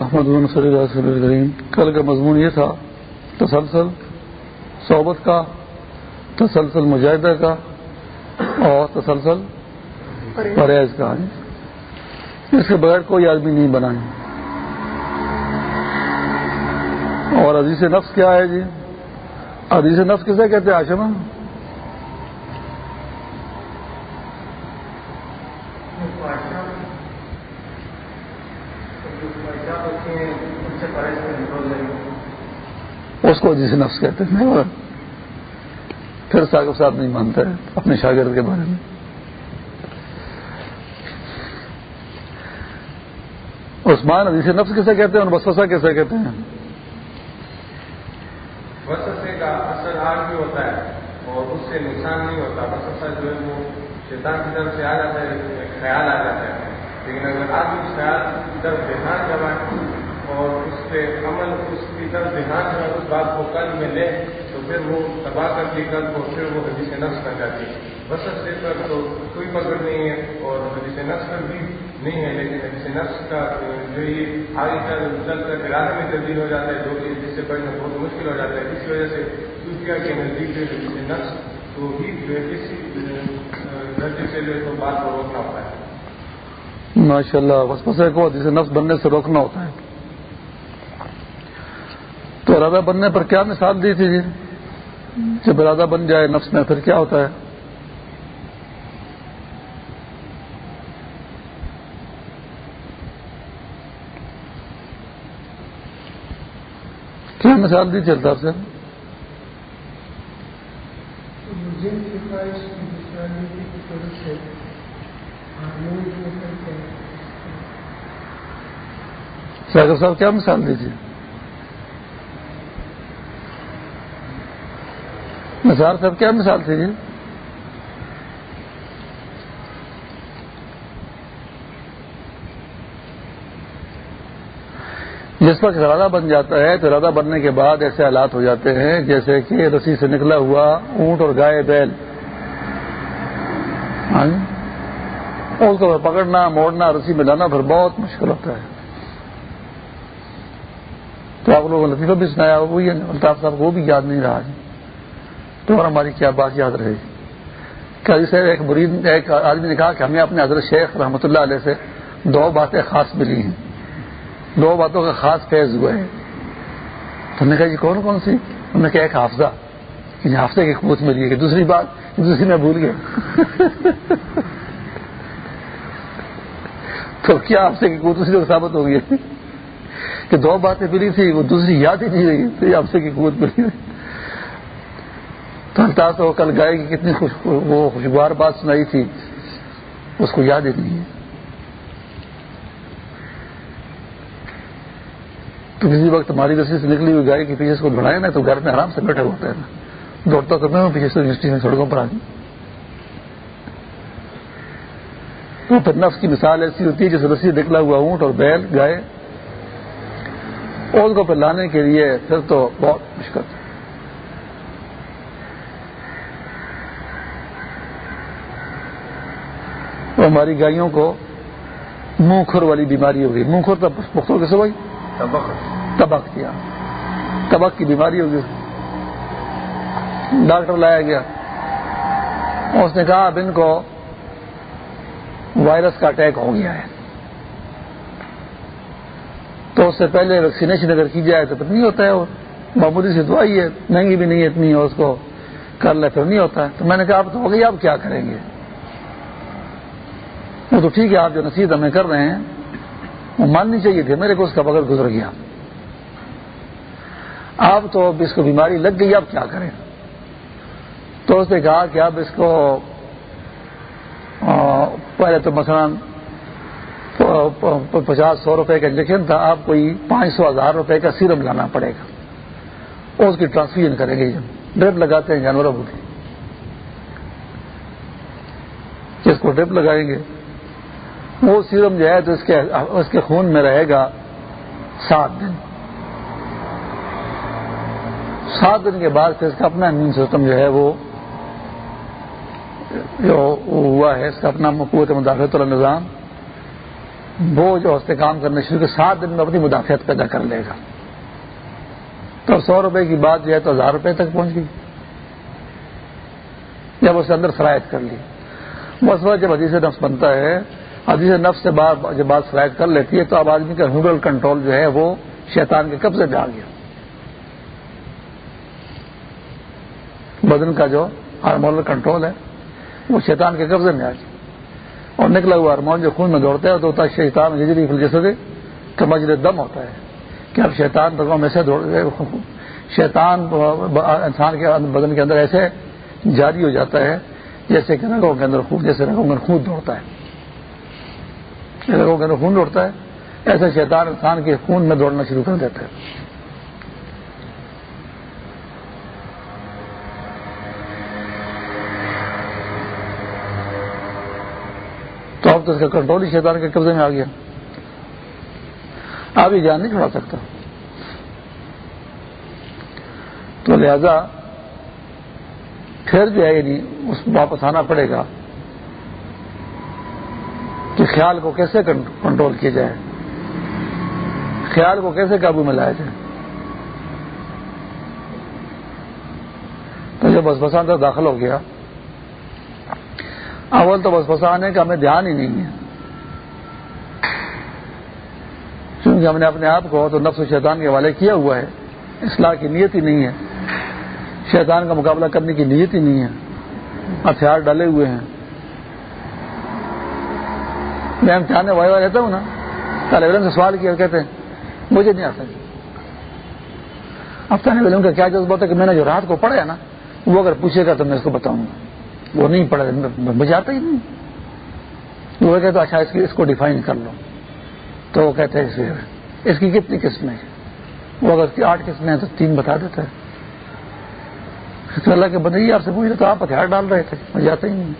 محمد صلی اللہ علیہ وسلم کل کا مضمون یہ تھا، تسلسل، صحبت کا، تسلسل مجاہدہ کا اور تسلسل پرہیز کا۔ اس کے بغیر کوئی آدمی نہیں بنائے اور عزیز نفس کیا ہے جی؟ عزیز نفس کسے کہتے ہیں آشما اس کو جسے نفس کہتے ہیں پھر ساقب صاحب نہیں مانتا ہے اپنے شاگرد کے بارے میں۔ عثمان جسے نفس کیسے کہتے ہیں، اور بسوسا کیسے کہتے ہیں؟ وسوسے کا اثر آج بھی ہوتا ہے، اور اس سے نقصان نہیں ہوتا۔ بسوسا جو ہے، وہ شیطان کی طرف سے آ جاتا ہے خیال آ جاتا ہے۔ لیکن اگر آدمی خیال کی طرف دھیان کروائے اور پہ عمل اس کی طرف دھیان جو ہے، اس بات کو قلب میں لے، تو پھر وہ تباہ کرتی قلب کو، پھر وہ حدیث نفس کر جاتی ہے۔ بسر سے پر تو کوئی پکڑ نہیں ہے اور حدیث نفس پر بھی نہیں ہے، لیکن حدیث نفس کا جو یہ آگے کر چل کر ارادے میں تبدیل ہو جاتا ہے، جو کہ جس سے پڑھنا بہت مشکل ہو جاتا ہے، اسی وجہ سے صوفیہ کے نزدیک جو حدیث نفس تو ہی جو ہے، کسی درجے سے جو ہے، تو بات کو روکنا ہوتا ہے۔ ماشاء اللہ بس بس کو حدیث نفس بننے سے روکنا ہوتا ہے۔ تو ارادہ بننے پر کیا مثال دی تھی جی جب ارادہ بن جائے نفس میں، پھر کیا ہوتا ہے؟ کیا مثال دی چلتا سے ساگر صاحب کیا مثال دی تھی؟ مثال صاحب کیا مثال تھی جی؟ جس وقت ارادہ بن جاتا ہے تو ارادہ بننے کے بعد ایسے حالات ہو جاتے ہیں جیسے کہ رسی سے نکلا ہوا اونٹ اور گائے بیل۔ ہاں جی؟ اس کو پکڑنا، موڑنا، رسی میں لانا پھر بہت مشکل ہوتا ہے۔ تو آپ لوگوں نے لطیفہ بھی سنایا وہی یعنی الطاف صاحب کو بھی یاد نہیں رہا جی۔ تو ہماری کیا بات یاد رہے؟ گی کہ ایک مرید، ایک آدمی نے کہا کہ ہمیں اپنے حضرت شیخ رحمۃ اللہ علیہ سے دو باتیں خاص ملی ہیں۔ دو باتوں کا خاص فیض ہوا ہے۔ تو ہم نے کہا جی کون کون سی؟ ہم نے کہا ایک حافظہ۔ کہ حافظے کی قوت ملی ہے کہ دوسری بات دوسری میں بھول گیا۔ تو کیا حافظے کی قوت دوسری ثابت ہو گئی؟ کہ دو باتیں ملی تھی وہ دوسری یاد ہی نہیں رہی، تو حافظے کی قوت ملی۔ تھی تو تو کل گائے کی کتنی خوش وہ خوشگوار بات سنائی تھی، اس کو یاد ہی نہیں ہے۔ تو کسی وقت ہماری رسی سے نکلی ہوئی گائے کے پیچھے کو بڑھائے نا تو گھر میں آرام سے بیٹھے ہوتے ہیں نا دوڑتا کرنے میں پیچھے سے یونیورسٹی میں سڑکوں پر آ گئی تو پھر نفس کی مثال ایسی ہوتی ہے جیسے رسی نکلا ہوا اونٹ اور بیل، گائے۔ اور کو پھر لانے کے لیے پھر تو بہت مشکل ہے تو ہماری گائیوں کو منہ کھر والی بیماری ہو گئی۔ منہ کھر پختوں کیسے بھائی تبک کیا۔ تبک کی بیماری ہو گئی۔ ڈاکٹر لایا گیا۔ اس نے کہا اب ان کو وائرس کا اٹیک ہو گیا ہے۔ تو اس سے پہلے ویکسینیشن اگر کی جائے تو پھر نہیں ہوتا ہے۔ وہ معمولی سی دوائی ہے مہنگی بھی نہیں اتنی ہے اس کو کر لے پھر نہیں ہوتا ہے۔ تو میں نے کہا اب تو ہو گئی آپ کیا کریں گے؟ وہ تو ٹھیک ہے، آپ جو نصیحت ہمیں کر رہے ہیں، وہ ماننی چاہیے تھی۔ میرے کو اس کا بغیر گزر گیا۔ اب تو اس کو بیماری لگ گئی اب کیا کریں؟ تو اس نے کہا کہ اب اس کو پہلے تو مثلا پچاس سو روپے کا انجیکشن تھا، آپ کوئی پانچ سو، ہزار روپے کا سیرم لانا پڑے گا۔ اور اس کی ٹرانسفیوژن کریں گے۔ ڈرپ لگاتے ہیں جانوروں کو۔ جس کو ڈرپ لگائیں گے؟ وہ سیرم جو ہے تو اس کے اس کے خون میں رہے گا سات دن۔ سات دن کے بعد پھر اس کا اپنا امیون سسٹم جو ہے وہ جو ہوا ہے، اس کا اپنا قوت مداخلت والا نظام، وہ جو اس سے کام کرنے شروع کے سات دن میں اپنی مدافعت پیدا کر لے گا۔ تو سو روپے کی بات جو ہے تو ہزار روپے تک پہنچ گئی۔ جب اس کے اندر فرائض کر لی۔ بس وقت جب حدیث نفس بنتا ہے حدیث نفس سے بعد جب بات فرائض کر لیتی ہے تو اب آدمی کا ہیومرل کنٹرول جو ہے وہ شیطان کے قبضے میں آ گیا۔ بدن کا جو ہارمونل کنٹرول ہے، وہ شیطان کے قبضے میں آ گیا۔ اور نکلا ہوا ہارمون جو خون میں دوڑتا ہے تو ہوتا ہے شیطان ججری فلجسے کمجر دم ہوتا ہے۔ کہ اب شیطان رگوں میں سے دوڑ شیطان انسان کے بدن کے اندر ایسے جاری ہو جاتا ہے، جیسے کہ رگوں کے اندر خون جیسے رگوں کے خون دوڑتا ہے۔ رگوں کے اندر خون دوڑتا ہے ایسے شیطان انسان کے خون میں دوڑنا شروع کر دیتا ہے۔ تو اب تو اس کا کنٹرول ہی شیطان کے قبضے میں آ گیا۔ آپ یہ جان نہیں چھوڑا سکتا تو لہذا پھر جو ہے یعنی اس واپس آنا پڑے گا۔ کہ خیال کو کیسے کنٹرول کیا جائے خیال کو کیسے قابو میں لایا جائے؟ تو جب بس بسا اندر داخل ہو گیا۔ اول تو بس بسا آنے کا ہمیں دھیان ہی نہیں ہے۔ کیونکہ ہم نے اپنے آپ کو تو نفس و شیطان کے حوالے کیا ہوا ہے۔ اصلاح کی نیت ہی نہیں ہے۔ شیطان کا مقابلہ کرنے کی نیت ہی نہیں ہے۔ ہتھیار ڈالے ہوئے ہیں۔ میں امتحان وائی وائی رہتا ہوں نا طالب علم سے سوال کیا کہتے ہیں مجھے نہیں آتا جی۔ اب طالب علم کا کیا جذبہ ہوتا ہے کہ میں نے جو رات کو پڑھا ہے نا وہ اگر پوچھے گا تو میں اس کو بتاؤں گا۔ وہ نہیں پڑھا مجھے آتا ہی نہیں۔ وہ کہتے اچھا اس, اس کو ڈیفائن کر لو۔ تو وہ کہتے ہیں اس کی کتنی قسمیں وہ اگر اس کی آٹھ قسمیں ہیں تو تین بتا دیتا ہے۔ اللہ کے بندگی آپ سے پوچھ رہے تو آپ ہتھیار ڈال رہے تھے مجھے آتا ہی نہیں۔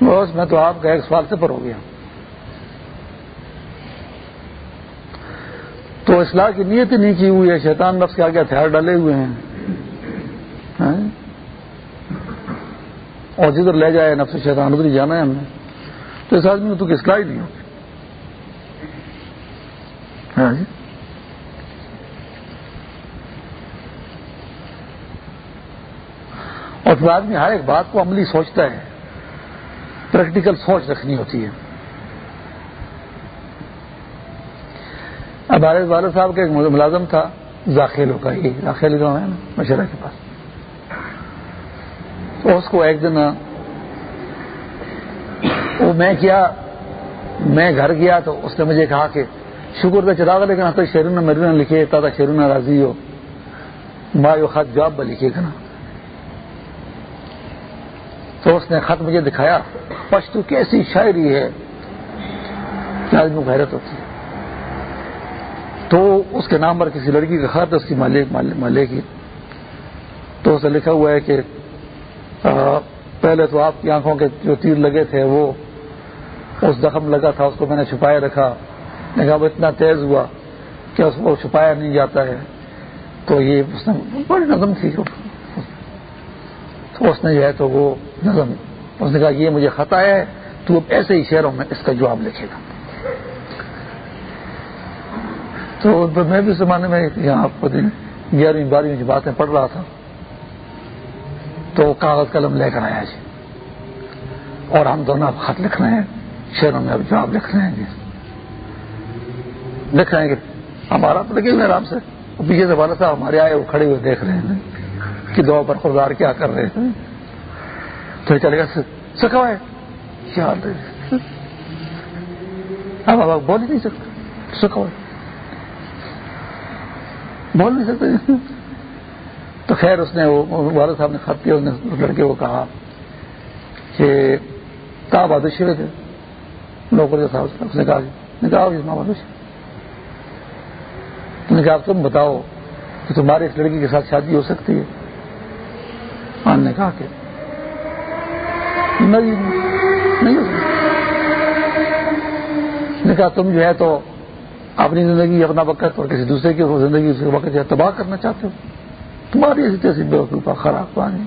بس میں تو آپ کا ایک سوال سے پر ہو گیا۔ تو اصلاح کی نیت ہی نہیں کی ہوئی ہے، شیطان نفس کے آگے ہتھیار ڈالے ہوئے ہیں۔ ہاں؟ اور جدھر لے جائے نفس شیطان، ادھر ہی جانا ہے ہم نے۔ تو اس آدمی کو تو اصلاح ہی نہیں ہوگی ہاں جی؟ اور پھر آدمی ہر ایک بات کو عملی سوچتا ہے۔ پریکٹیکل سوچ رکھنی ہوتی ہے۔ اب والد صاحب کا ایک ملازم تھا ذاخیلوں کا ہی ذاخیل گاؤں ہے نا مشرہ کے پاس۔ تو اس کو ایک دن، وہ میں کیا، میں گھر گیا تو اس نے مجھے کہا کہ شکر تھا چراغ لیکن ہاں شیرون میرے لکھے تھا شیرون راضی ہو۔ ماں خط جواب لکھے گا نا۔ تو اس نے خط مجھے دکھایا۔ پشتو کیسی شاعری ہے؟ کیا آدمی حیرت ہوتی ہے۔ تو اس کے نام پر کسی لڑکی کا خط اس کی مالے کی تو اسے لکھا ہوا ہے کہ پہلے تو آپ کی آنکھوں کے جو تیر لگے تھے وہ اس زخم لگا تھا، اس کو میں نے چھپائے رکھا۔ کہا وہ اتنا تیز ہوا کہ اس کو چھپایا نہیں جاتا ہے؟ تو یہ اس نے بڑی نظم تھی۔ تو اس نے جو ہے تو وہ نظم اس نے کہا یہ مجھے خطا ہے، تو اب ایسے ہی شہروں میں اس کا جواب لکھے گا۔ تو میں بھی زمانے میں یہاں گیارہویں، بارہویں کی باتیں پڑھ رہا تھا، تو کاغذ قلم لے کر آیا جی۔ اور ہم دونوں اب خط لکھ رہے ہیں، شہروں میں اب جواب لکھ رہے ہیں جی۔ لکھ رہے ہیں کہ ہمارا تو لگے ہوئے آرام سے۔ پیچھے سے والا صاحب ہمارے آئے وہ کھڑے ہوئے دیکھ رہے ہیں کہ دعا پر خوددار کیا کر رہے ہیں تو چلے گا سکھا ہے۔ کیا اب اب بول ہی نہیں سکتے۔ سکھا بول نہیں سکتے۔ تو خیر، اس نے وہ والد صاحب نے خط کیا، اس نے لڑکے کو کہا کہ کہا بادشی ہوئے تھے۔ نوکر کے صاحب اس نے کہا نے کہا اس ماں بادشی نے کہا تم بتاؤ کہ تمہاری اس لڑکی کے ساتھ شادی ہو سکتی ہے؟ نے کہا کہ نہیں نے کہا، تم جو ہے تو اپنی زندگی اپنا وقت اور کسی دوسرے کی زندگی اس وقت جو ہے تباہ کرنا چاہتے ہو۔ تمہاری ایسی تیسی بے وقوفہ خراب پانی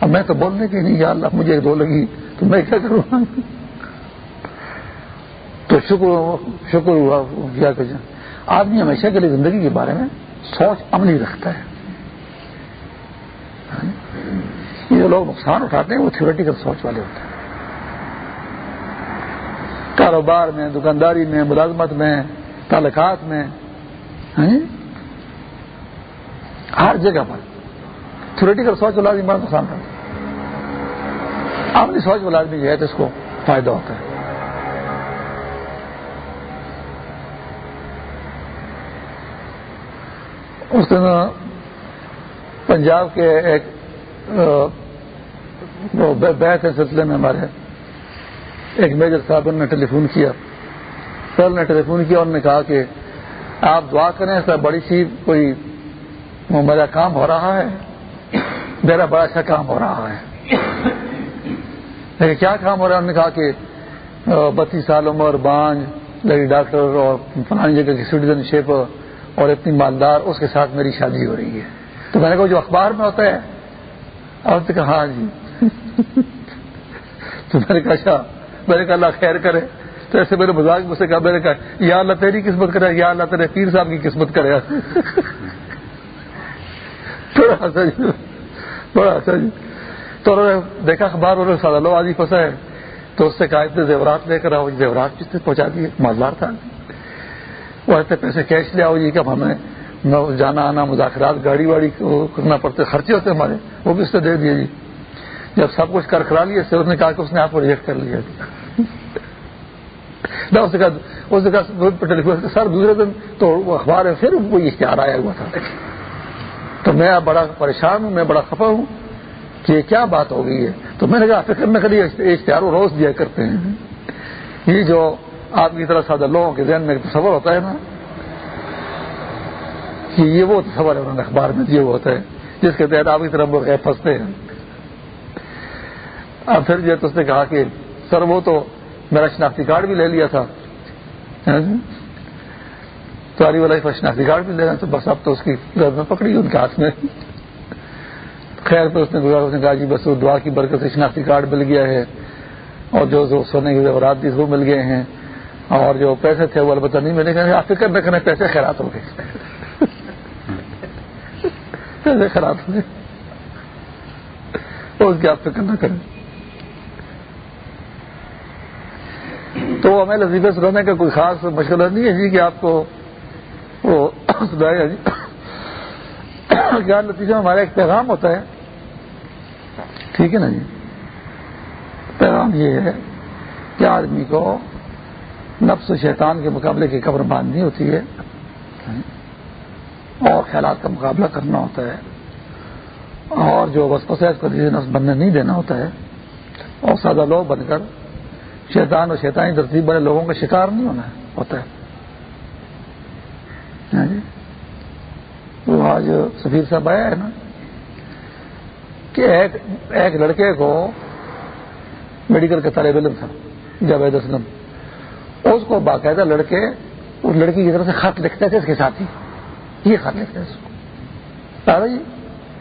اب میں تو بولنے کی نہیں، یا اللہ، مجھے دو لگی تو میں کیا کروں؟ تو تو شکر شکر ہوا، کیا کہ آدمی ہمیشہ کے لیے زندگی کے بارے میں سوچ عملی رکھتا ہے یہ جو لوگ نقصان اٹھاتے ہیں، وہ تھیوریٹیکل سوچ والے ہوتے ہیں۔ کاروبار میں، دکانداری میں، ملازمت میں، تعلقات میں ہاں جی؟ ہر جگہ پر۔ تھیوریٹیکل سوچ والا آدمی بڑا نقصان کرتا ہے اپنی سوچ والا آدمی جو ہے تو اس کو فائدہ ہوتا ہے۔ اس دن پنجاب کے ایک بیت کے سلسلے میں ہمارے ایک میجر صاحب نے ٹیلی فون کیا۔ سر نے ٹیلی فون کیا انہوں نے کہا کہ آپ دعا کریں سر بڑی سی کوئی میرا کام ہو رہا ہے۔ میرا بڑا اچھا کام ہو رہا ہے۔ لیکن کیا کام ہو رہا ہے؟ انہوں نے کہا کہ بتیس سال عمر، بانج لڑی ڈاکٹر اور فلانی جگہ کی سٹیزن شپ اور اتنی مالدار، اس کے ساتھ میری شادی ہو رہی ہے۔ تو میں نے کہا، جو اخبار میں ہوتا ہے۔ اور کہا ہاں جی۔ تو میں نے کہا اچھا میں نے کہا، اللہ خیر کرے۔ تو ایسے میرے مزاق مجھ سے کہا، میں نے کہا، یا اللہ تیری قسمت کرے، یا اللہ تیرے پیر صاحب کی قسمت کرے۔ بڑا جی بڑا جی تو انہوں نے دیکھا اخبار، انہوں نے سادہ لو آج ہی پھنسا ہے۔ تو اس سے کہا، اتنے زیورات لے کر آؤ جی، زیورات کس نے پہنچا دیے مالدار تھا۔ وہ ایسے پیسے کیش لے آؤ جی کہ ہمیں جانا آنا مذاکرات، گاڑی واڑی کرنا پڑتے، خرچے ہوتے ہمارے، وہ بھی اس سے دے دیے جی۔ جب سب کچھ کر کرا لیا اس نے کہا کہ اس نے آپ کو ریجیکٹ کر لیا۔ نہ سر، دوسرے دن تو اخبار ہے، پھر وہ اشتہار آیا ہوا تھا۔ تو میں بڑا پریشان ہوں، میں بڑا خفا ہوں کہ یہ کیا بات ہو گئی ہے۔ تو میں نے کہا فکر نہ کریے اشتہار روز دیا کرتے ہیں۔ یہ جو آپ کی طرح سادہ لوگوں کے ذہن میں تصور ہوتا ہے نا، کہ یہ وہ تصور ہے اخبار میں دیا ہوتا ہے، جس کے تحت آپ کی طرف وہ پھنستے ہیں۔ اب پھر جو تو اس نے کہا کہ سر، وہ تو میرا شناختی کارڈ بھی لے لیا تھا۔ ہاں جی؟ تو علی والا شناختی کارڈ بھی لینا تو بس اب تو اس کی گرد میں پکڑی ان کے ہاتھ میں۔ خیر پہ اس نے کہا جی بس وہ دعا کی برکت سے شناختی کارڈ مل گیا ہے۔ اور جو سونے کے زیورات دی وہ مل گئے ہیں۔ اور جو پیسے تھے، وہ البتہ نہیں ملے گا آپ فکر نہ کریں پیسے خیرات ہو گئے۔ پیسے خیرات ہو گئے۔ اس کی آپ فکر نہ کریں۔ تو ہمیں لذیذ سنانے کا کوئی خاص مشغلہ نہیں ہے جی کہ آپ کو وہ سنایا جی۔ کیا نتیجہ ہمارا ایک پیغام ہوتا ہے؟ ٹھیک ہے نا جی؟ پیغام یہ ہے کہ آدمی کو نفس و شیطان کے مقابلے کی قبر باندھنی ہوتی ہے۔ اور خیالات کا مقابلہ کرنا ہوتا ہے۔ اور جو بس پسیز کو نفس بننے نہیں دینا ہوتا ہے۔ اور سادہ لوگ بن کر شیطان اور شیطانی ترتیب بڑے لوگوں کا شکار نہیں ہونا ہوتا ہے۔ ہاں جی۔ وہ آج سفیر صاحب آیا ہے نا کہ ایک ایک لڑکے کو میڈیکل کا طالب علم تھا جاوید اسلم اس کو باقاعدہ لڑکے اس لڑکی کی طرف سے خط لکھتے تھے، اس کے ساتھ ہی یہ خط لکھتے اس کو۔ جی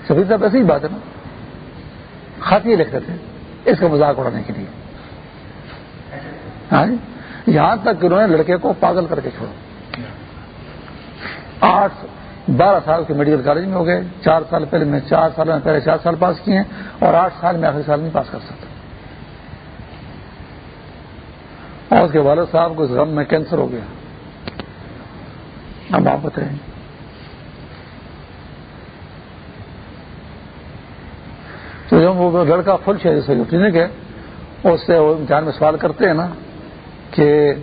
سفیر صاحب ایسی ہی بات ہے نا۔ خط یہ لکھتے تھے اس کا مذاق اڑانے کے لیے۔ ہاں جی؟ یہاں تک کہ انہوں نے لڑکے کو پاگل کر کے چھوڑا۔ آٹھ بارہ سال کے میڈیکل کالج میں ہو گئے۔ چار سال پہلے میں، چار سال میں پہلے چار سال پاس کیے ہیں اور آٹھ سال میں آخری سال نہیں پاس کر سکتا۔ اور اس کے والد صاحب کو اس غم میں کینسر ہو گیا۔ اب آپ بتائیں۔ تو جب وہ لڑکا فل شہر سے کلینک ہے اس سے وہ امتحان میں سوال کرتے ہیں نا کہ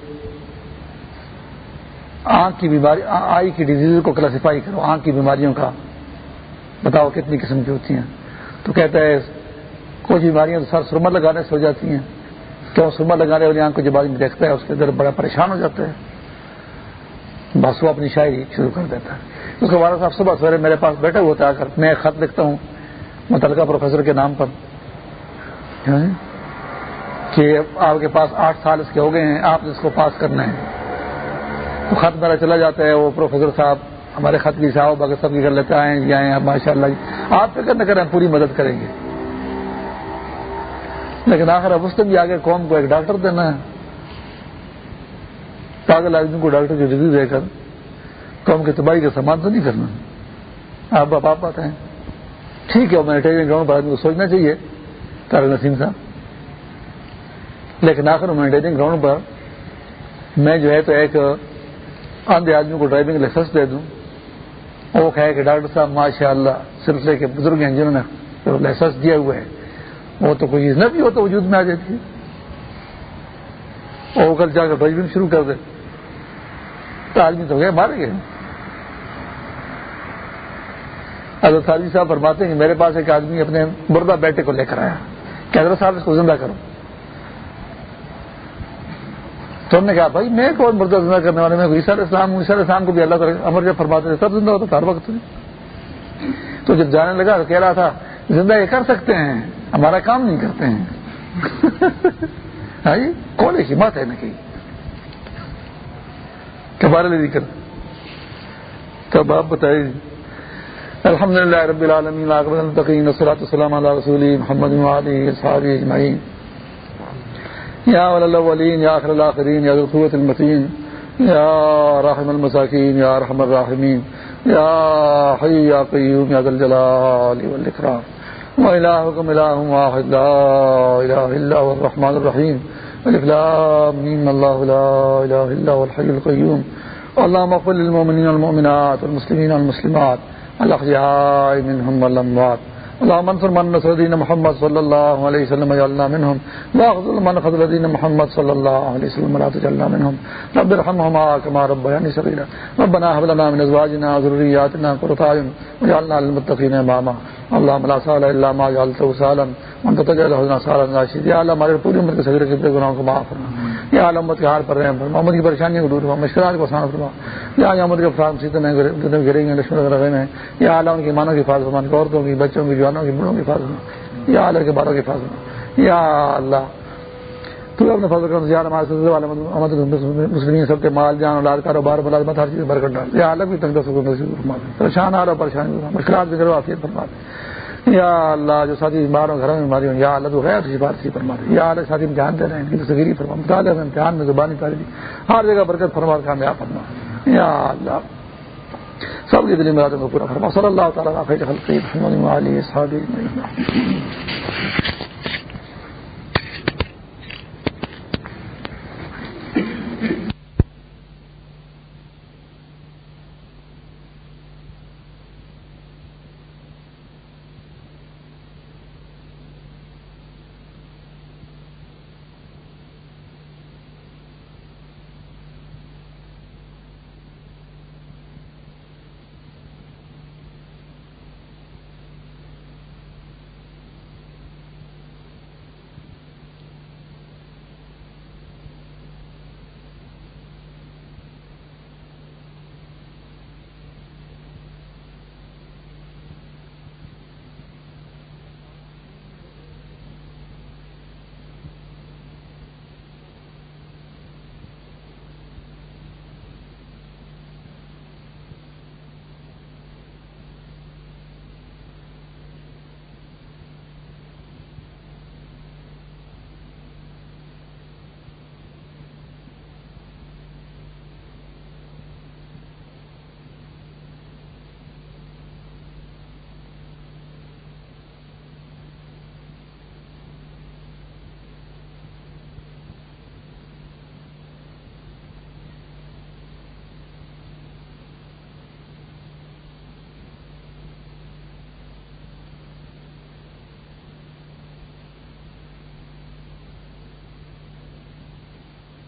آنکھ کی بیماری آئی کی ڈیزیز کو کلاسیفائی کرو، آنکھ کی بیماریوں کا۔ بتاؤ کتنی قسم کی ہوتی ہیں۔ تو کہتا ہے کچھ بیماریاں تو سر سرما لگانے سے ہو جاتی ہیں۔ کیوں سرما لگانے والی آنکھ کو جب آدمی دیکھتا ہے، اس کے اندر بڑا پریشان ہو جاتا ہے۔ بس وہ اپنی شاعری شروع کر دیتا ہے۔ اس کے بعد صاحب صبح سویرے میرے پاس بیٹھے ہوتا ہے کر میں خط لکھتا ہوں، متعلقہ پروفیسر کے نام پر۔ ہاں جی؟ کہ آپ کے پاس آٹھ سال اس کے ہو گئے ہیں، آپ نے اس کو پاس کرنا ہے۔ تو خط میرا چلا جاتا ہے، وہ پروفیسر صاحب ہمارے خط کی صاحب اگر سب کی کر لیتے آئے جی آئے ماشاء اللہ جی۔ آپ فکر نہ کریں پوری مدد کریں گے۔ لیکن آخر اب اس نے بھی آگے قوم کو ایک ڈاکٹر دینا ہے۔ پاگل آدمی کو ڈاکٹر کی ڈگری دے کر قوم کی تباہی کا سامان تو نہیں کرنا۔ آپ باپ آپ آتے ہیں۔ ٹھیک ہے میڈیٹیشن گراؤنڈ پر آدمی کو سوچنا چاہیے تارک نسیم صاحب۔ لیکن آخر میڈیٹیشن گراؤنڈ پر میں جو ہے تو ایک آندھے آدمی کو ڈرائیونگ لائسنس دے دوں۔ وہ کہے کہ ڈاکٹر صاحب ماشاء اللہ سلسلے کے بزرگ ہیں جنہوں نے لائسنس دیا ہوا ہے۔ وہ تو کوئی نہ بھی ہو تو وجود میں آ جاتی ہے۔ وہ کل جا کر ڈرائیونگ شروع کر دے۔ تو آدمی تو گئے مارے گئے۔ اگر صاحب فرماتے ہیں کہ میرے پاس ایک آدمی اپنے مردہ بیٹے کو لے کر آیا۔ کہ حضرت صاحب اس کو زندہ کرو۔ تو ہم نے کہا، بھائی، میں کون مردہ زندہ کرنے والے میں عیسیٰ اسلام عیسیٰ اسلام کو بھی اللہ تعالیٰ امر جب فرماتے تھے، سب زندہ ہوتا تھا ہر وقت تو جب جانے لگا تو کہہ رہا تھا، زندہ یہ کر سکتے ہیں، ہمارا کام نہیں کرتے ہیں۔ جی کون ایسی بات ہے؟ نا کہ بارے لے کر۔ تب آپ بتائیے۔ الحمد للہ رب العالمین التقین، والصلاة رسول محمد وعلی اصحابی اجمعین۔ یا الاولین، یا آخر الاخرین، یا ذو المتین، یا رحم المساکین، یا رحم الراحمین، یا حی یا قیوم، یا ذا الجلال والاکرام. وإلهكم إله واحد، لا إله إلا هو الرحمن الرحيم الإفلام الله لا إله إلا هو الحي القيوم اللهم اغفر للمؤمنين والمؤمنات والمسلمين والمسلمات. الأحياء منهم والأموات اللهم انصر من نصر دين محمد صلى الله عليه وسلم وجعلنا منهم. واخذل من خذل دين محمد صلى الله عليه وسلم ولا تجعلنا منهم. رب ارحمهما كما ربياني صغيرا. ربنا هب لنا من ازواجنا وذرياتنا قرة اعين واجعلنا للمتقين اماما. اللهم لا سهل الا ما جعلته سهلا. وانت تجعل حزنا سهلا راشد یا اللہ ہمارے پوری امت کے صغیر کے گناہوں کو معاف فرما یا اللہ امت کے حال پر رحم فرما امت کی پریشانیوں کو دور فرما مشکلات کو آسان فرما۔ یا امت کے افراد مصیبت میں گریں گے لشمن رہے ہیں۔ یا اللہ ان کی مانوں کی حفاظت فرما۔ عورتوں کی، بچوں کی، جوانوں کی بڑوں کی حفاظت یا اللہ کے باروں کی حفاظت یا اللہ۔ تو اپنے فضل کرم زیادہ ہمارے مسلمین سب کے مال، جان، اولاد، کاروبار ملازمت ہر چیز برکت ڈال۔ یا الگ بھی تنگ سکون نصیب فرما دے۔ پریشان آ رہا پریشانی مشکلات بھی کرو آفیت فرما دے۔ یا اللہ، جو ساتھی بیمار ہوں گھروں میں بیماری ہوں یا اللہ، تو غیر سی بات سی فرما دے یا اللہ، ساتھی امتحان دے رہے ہیں، ان کی تصویری فرما۔ مطالعہ میں امتحان میں زبانی تعلیم ہر جگہ برکت فرما، کامیاب فرما۔ یا اللہ۔ سب کے دلی مرادوں کو پورا فرما۔ صلی اللہ تعالیٰ خلقی محمد علی صحابی